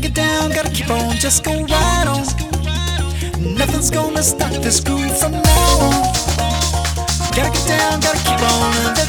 gotta get down, gotta keep on, just go right on. Nothing's gonna stop this groove from now on. Gotta get down, gotta keep on.